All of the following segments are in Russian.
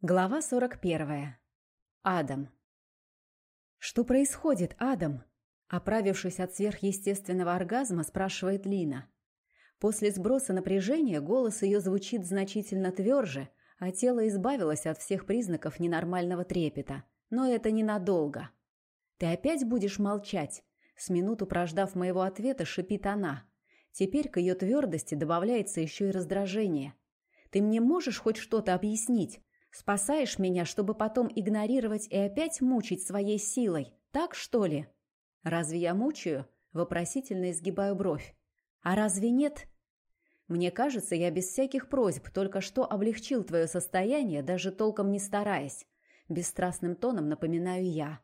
Глава 41. Адам. «Что происходит, Адам?» Оправившись от сверхъестественного оргазма, спрашивает Лина. После сброса напряжения голос ее звучит значительно тверже, а тело избавилось от всех признаков ненормального трепета. Но это ненадолго. «Ты опять будешь молчать?» С минуту прождав моего ответа, шипит она. Теперь к ее твердости добавляется еще и раздражение. «Ты мне можешь хоть что-то объяснить?» Спасаешь меня, чтобы потом игнорировать и опять мучить своей силой. Так, что ли? Разве я мучаю? Вопросительно изгибаю бровь. А разве нет? Мне кажется, я без всяких просьб только что облегчил твое состояние, даже толком не стараясь. Бесстрастным тоном напоминаю я.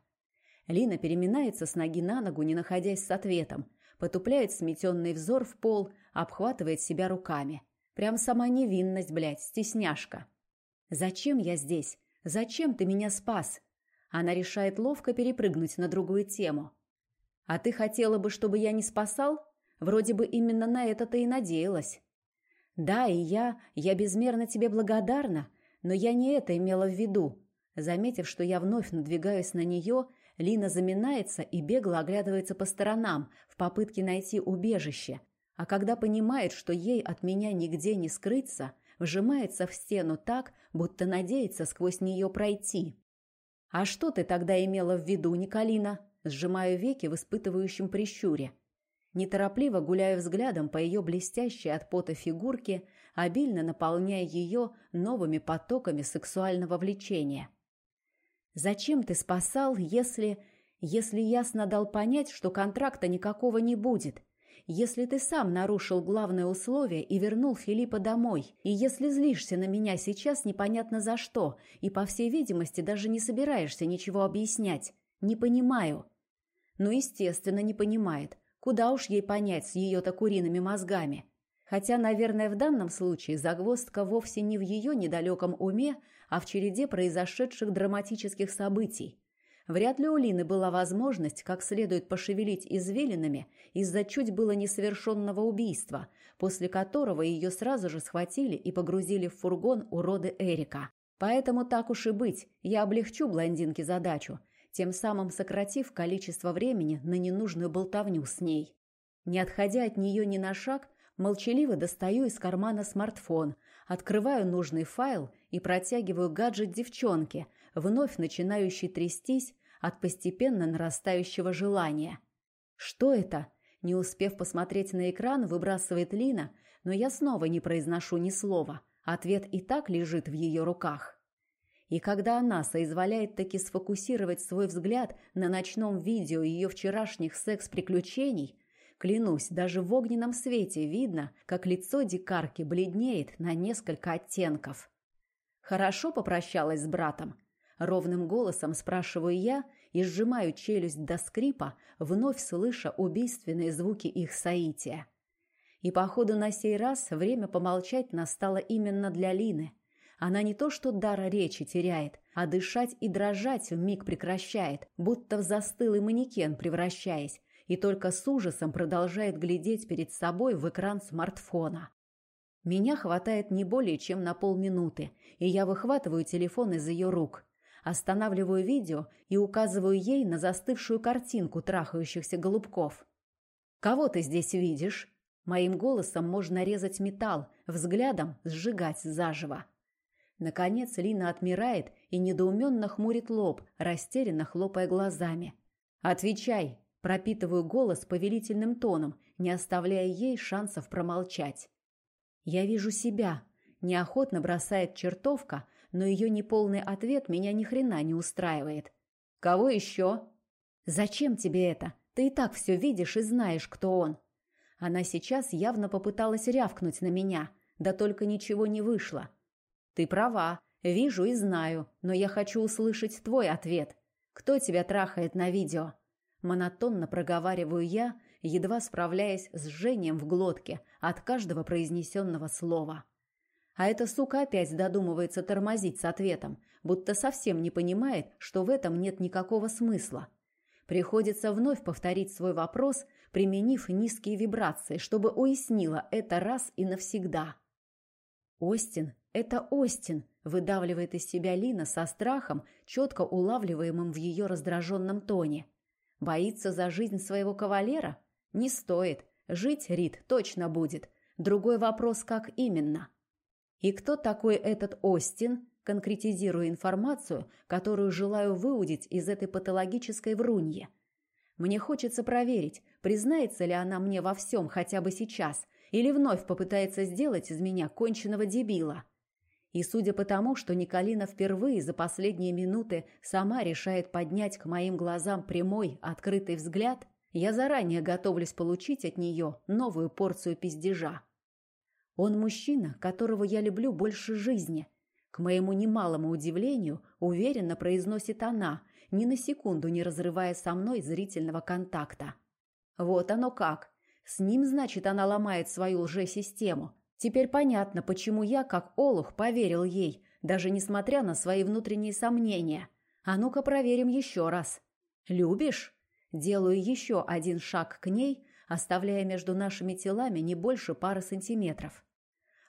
Лина переминается с ноги на ногу, не находясь с ответом, потупляет сметенный взор в пол, обхватывает себя руками. Прям сама невинность, блядь, стесняшка. «Зачем я здесь? Зачем ты меня спас?» Она решает ловко перепрыгнуть на другую тему. «А ты хотела бы, чтобы я не спасал? Вроде бы именно на это ты и надеялась». «Да, и я, я безмерно тебе благодарна, но я не это имела в виду». Заметив, что я вновь надвигаюсь на нее, Лина заминается и бегло оглядывается по сторонам в попытке найти убежище. А когда понимает, что ей от меня нигде не скрыться, вжимается в стену так, будто надеется сквозь нее пройти. «А что ты тогда имела в виду, Николина?» Сжимаю веки в испытывающем прищуре. Неторопливо гуляю взглядом по ее блестящей от пота фигурке, обильно наполняя ее новыми потоками сексуального влечения. «Зачем ты спасал, если... если ясно дал понять, что контракта никакого не будет?» Если ты сам нарушил главное условие и вернул Филиппа домой, и если злишься на меня сейчас непонятно за что, и, по всей видимости, даже не собираешься ничего объяснять. Не понимаю». Ну, естественно, не понимает. Куда уж ей понять с ее-то куриными мозгами. Хотя, наверное, в данном случае загвоздка вовсе не в ее недалеком уме, а в череде произошедших драматических событий. Вряд ли у Лины была возможность как следует пошевелить извилинами из-за чуть было несовершенного убийства, после которого ее сразу же схватили и погрузили в фургон уроды Эрика. Поэтому так уж и быть, я облегчу блондинке задачу, тем самым сократив количество времени на ненужную болтовню с ней. Не отходя от нее ни на шаг, молчаливо достаю из кармана смартфон, открываю нужный файл и протягиваю гаджет девчонке, вновь начинающий трястись от постепенно нарастающего желания. «Что это?» Не успев посмотреть на экран, выбрасывает Лина, но я снова не произношу ни слова. Ответ и так лежит в ее руках. И когда она соизволяет таки сфокусировать свой взгляд на ночном видео ее вчерашних секс-приключений, клянусь, даже в огненном свете видно, как лицо дикарки бледнеет на несколько оттенков. Хорошо попрощалась с братом. Ровным голосом спрашиваю я и сжимаю челюсть до скрипа, вновь слыша убийственные звуки их соития. И, походу, на сей раз время помолчать настало именно для Лины. Она не то что дара речи теряет, а дышать и дрожать в миг прекращает, будто в застылый манекен превращаясь, и только с ужасом продолжает глядеть перед собой в экран смартфона. Меня хватает не более чем на полминуты, и я выхватываю телефон из ее рук. Останавливаю видео и указываю ей на застывшую картинку трахающихся голубков. «Кого ты здесь видишь?» Моим голосом можно резать металл, взглядом сжигать заживо. Наконец Лина отмирает и недоуменно хмурит лоб, растерянно хлопая глазами. «Отвечай!» – пропитываю голос повелительным тоном, не оставляя ей шансов промолчать. «Я вижу себя», – неохотно бросает чертовка, но ее неполный ответ меня ни хрена не устраивает. «Кого еще?» «Зачем тебе это? Ты и так все видишь и знаешь, кто он». Она сейчас явно попыталась рявкнуть на меня, да только ничего не вышло. «Ты права, вижу и знаю, но я хочу услышать твой ответ. Кто тебя трахает на видео?» Монотонно проговариваю я, едва справляясь с жжением в глотке от каждого произнесенного слова. А эта сука опять додумывается тормозить с ответом, будто совсем не понимает, что в этом нет никакого смысла. Приходится вновь повторить свой вопрос, применив низкие вибрации, чтобы уяснила это раз и навсегда. «Остин, это Остин!» выдавливает из себя Лина со страхом, четко улавливаемым в ее раздраженном тоне. Боится за жизнь своего кавалера? Не стоит. Жить Рид точно будет. Другой вопрос, как именно. И кто такой этот Остин, конкретизируя информацию, которую желаю выудить из этой патологической вруньи. Мне хочется проверить, признается ли она мне во всем хотя бы сейчас, или вновь попытается сделать из меня конченного дебила. И судя по тому, что Николина впервые за последние минуты сама решает поднять к моим глазам прямой, открытый взгляд, я заранее готовлюсь получить от нее новую порцию пиздежа. Он мужчина, которого я люблю больше жизни. К моему немалому удивлению, уверенно произносит она, ни на секунду не разрывая со мной зрительного контакта. Вот оно как. С ним, значит, она ломает свою лжесистему. Теперь понятно, почему я, как олух, поверил ей, даже несмотря на свои внутренние сомнения. А ну-ка проверим еще раз. «Любишь?» Делаю еще один шаг к ней, оставляя между нашими телами не больше пары сантиметров.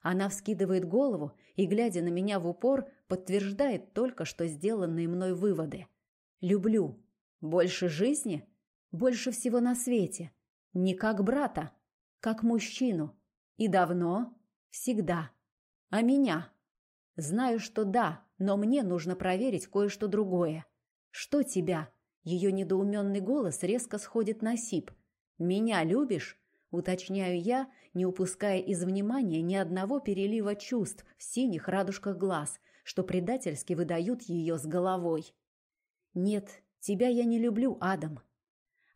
Она вскидывает голову и, глядя на меня в упор, подтверждает только что сделанные мной выводы. «Люблю. Больше жизни? Больше всего на свете. Не как брата, как мужчину. И давно? Всегда. А меня? Знаю, что да, но мне нужно проверить кое-что другое. Что тебя?» Ее недоуменный голос резко сходит на сип. «Меня любишь?» Уточняю я, не упуская из внимания ни одного перелива чувств в синих радужках глаз, что предательски выдают ее с головой. «Нет, тебя я не люблю, Адам».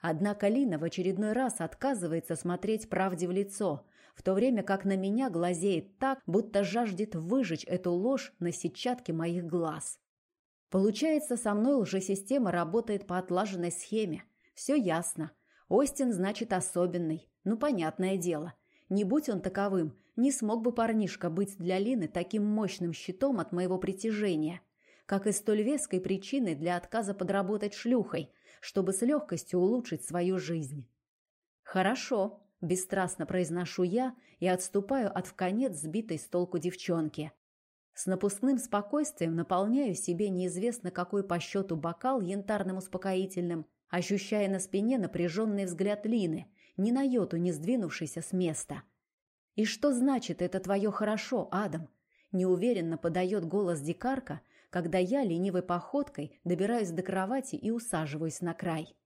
Однако Лина в очередной раз отказывается смотреть правде в лицо, в то время как на меня глазеет так, будто жаждет выжечь эту ложь на сетчатке моих глаз. Получается, со мной лжесистема работает по отлаженной схеме. Все ясно. Остин значит особенный. Ну, понятное дело. Не будь он таковым, не смог бы парнишка быть для Лины таким мощным щитом от моего притяжения, как и столь веской причиной для отказа подработать шлюхой, чтобы с легкостью улучшить свою жизнь. «Хорошо», – бесстрастно произношу я и отступаю от вконец сбитой с толку девчонки. С напускным спокойствием наполняю себе неизвестно какой по счету бокал янтарным успокоительным, ощущая на спине напряженный взгляд Лины – ни на йоту не сдвинувшийся с места. «И что значит это твое хорошо, Адам?» Неуверенно подает голос дикарка, когда я ленивой походкой добираюсь до кровати и усаживаюсь на край.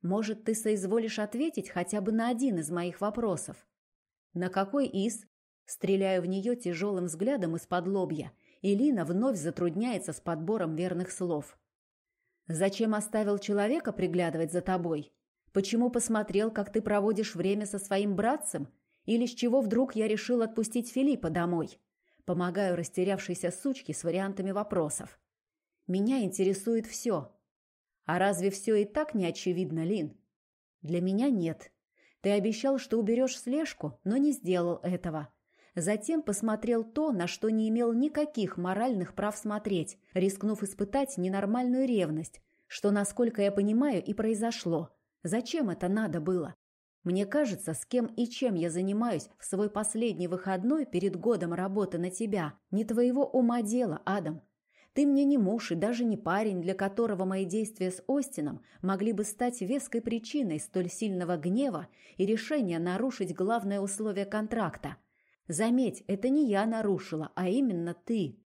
«Может, ты соизволишь ответить хотя бы на один из моих вопросов?» «На какой из?» Стреляю в нее тяжелым взглядом из-под лобья, и Лина вновь затрудняется с подбором верных слов. «Зачем оставил человека приглядывать за тобой?» Почему посмотрел, как ты проводишь время со своим братцем? Или с чего вдруг я решил отпустить Филиппа домой? Помогаю растерявшейся сучке с вариантами вопросов. Меня интересует все. А разве все и так не очевидно, Лин? Для меня нет. Ты обещал, что уберешь слежку, но не сделал этого. Затем посмотрел то, на что не имел никаких моральных прав смотреть, рискнув испытать ненормальную ревность, что, насколько я понимаю, и произошло – Зачем это надо было? Мне кажется, с кем и чем я занимаюсь в свой последний выходной перед годом работы на тебя, не твоего ума дело, Адам. Ты мне не муж и даже не парень, для которого мои действия с Остином могли бы стать веской причиной столь сильного гнева и решения нарушить главное условие контракта. Заметь, это не я нарушила, а именно ты.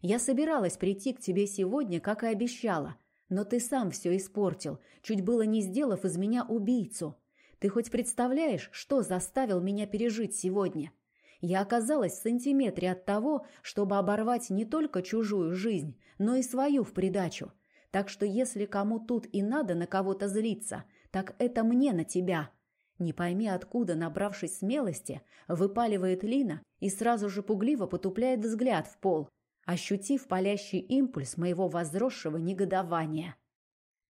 Я собиралась прийти к тебе сегодня, как и обещала, но ты сам все испортил, чуть было не сделав из меня убийцу. Ты хоть представляешь, что заставил меня пережить сегодня? Я оказалась в сантиметре от того, чтобы оборвать не только чужую жизнь, но и свою в придачу. Так что если кому тут и надо на кого-то злиться, так это мне на тебя. Не пойми откуда, набравшись смелости, выпаливает Лина и сразу же пугливо потупляет взгляд в пол, ощутив палящий импульс моего возросшего негодования.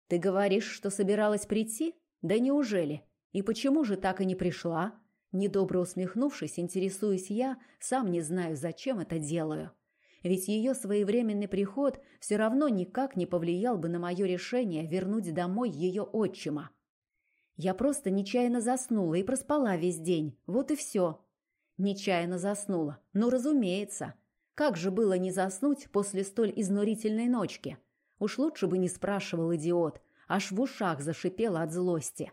«Ты говоришь, что собиралась прийти? Да неужели? И почему же так и не пришла?» Недобро усмехнувшись, интересуюсь я, сам не знаю, зачем это делаю. Ведь ее своевременный приход все равно никак не повлиял бы на мое решение вернуть домой ее отчима. Я просто нечаянно заснула и проспала весь день, вот и все. Нечаянно заснула, ну, разумеется. Как же было не заснуть после столь изнурительной ночки? Уж лучше бы не спрашивал идиот, аж в ушах зашипело от злости.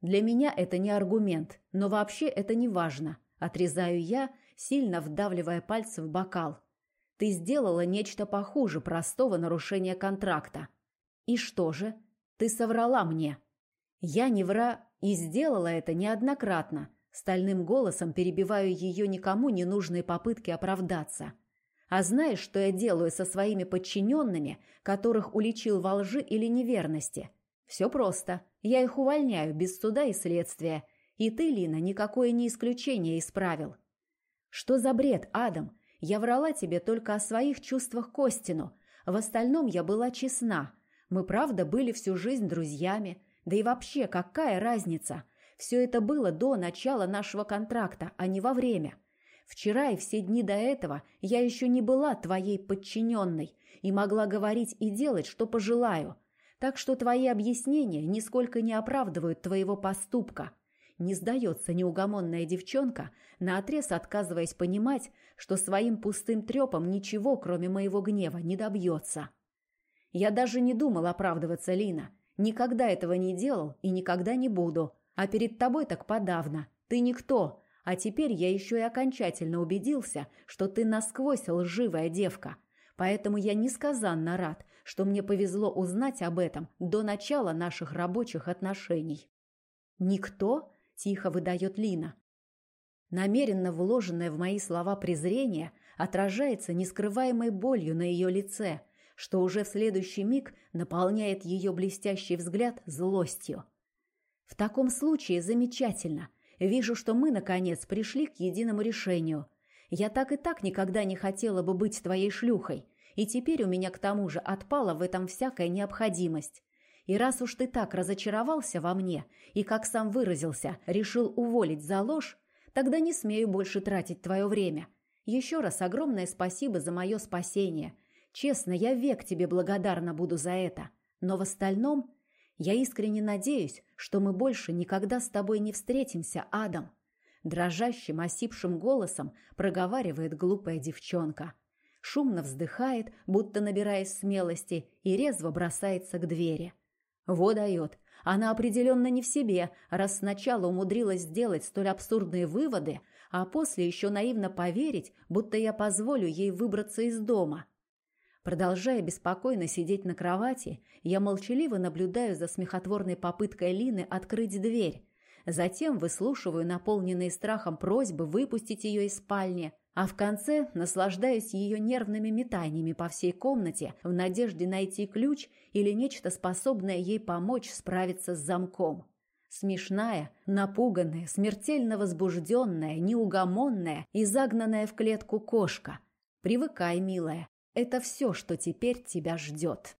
Для меня это не аргумент, но вообще это не важно. Отрезаю я, сильно вдавливая пальцы в бокал. Ты сделала нечто похуже простого нарушения контракта. И что же? Ты соврала мне. Я не вра и сделала это неоднократно. Стальным голосом перебиваю ее никому не нужные попытки оправдаться. А знаешь, что я делаю со своими подчиненными, которых уличил во лжи или неверности? Все просто. Я их увольняю без суда и следствия. И ты, Лина, никакое не исключение исправил. Что за бред, Адам? Я врала тебе только о своих чувствах Костину. В остальном я была честна. Мы, правда, были всю жизнь друзьями. Да и вообще, какая разница? Все это было до начала нашего контракта, а не во время. Вчера и все дни до этого я еще не была твоей подчиненной и могла говорить и делать, что пожелаю. Так что твои объяснения нисколько не оправдывают твоего поступка. Не сдается неугомонная девчонка, наотрез отказываясь понимать, что своим пустым трепом ничего, кроме моего гнева, не добьется. Я даже не думал оправдываться, Лина. Никогда этого не делал и никогда не буду. А перед тобой так подавно. Ты никто. А теперь я еще и окончательно убедился, что ты насквозь лживая девка. Поэтому я несказанно рад, что мне повезло узнать об этом до начала наших рабочих отношений. «Никто?» – тихо выдает Лина. Намеренно вложенное в мои слова презрение отражается нескрываемой болью на ее лице, что уже в следующий миг наполняет ее блестящий взгляд злостью. В таком случае замечательно. Вижу, что мы, наконец, пришли к единому решению. Я так и так никогда не хотела бы быть твоей шлюхой, и теперь у меня к тому же отпала в этом всякая необходимость. И раз уж ты так разочаровался во мне и, как сам выразился, решил уволить за ложь, Тогда не смею больше тратить твое время. Еще раз огромное спасибо за мое спасение. Честно, я век тебе благодарна буду за это. Но в остальном я искренне надеюсь, что мы больше никогда с тобой не встретимся, Адам. Дрожащим, осипшим голосом проговаривает глупая девчонка. Шумно вздыхает, будто набираясь смелости, и резво бросается к двери. Во дает. Она определенно не в себе, раз сначала умудрилась сделать столь абсурдные выводы, а после еще наивно поверить, будто я позволю ей выбраться из дома. Продолжая беспокойно сидеть на кровати, я молчаливо наблюдаю за смехотворной попыткой Лины открыть дверь. Затем выслушиваю наполненные страхом просьбы выпустить ее из спальни – а в конце наслаждаюсь ее нервными метаниями по всей комнате в надежде найти ключ или нечто способное ей помочь справиться с замком. Смешная, напуганная, смертельно возбужденная, неугомонная и загнанная в клетку кошка. Привыкай, милая, это все, что теперь тебя ждет.